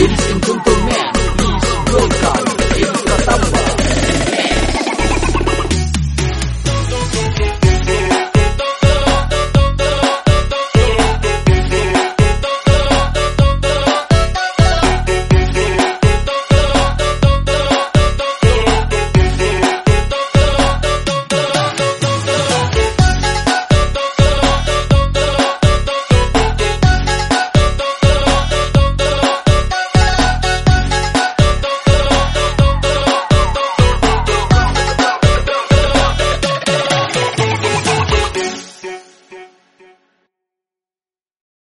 It's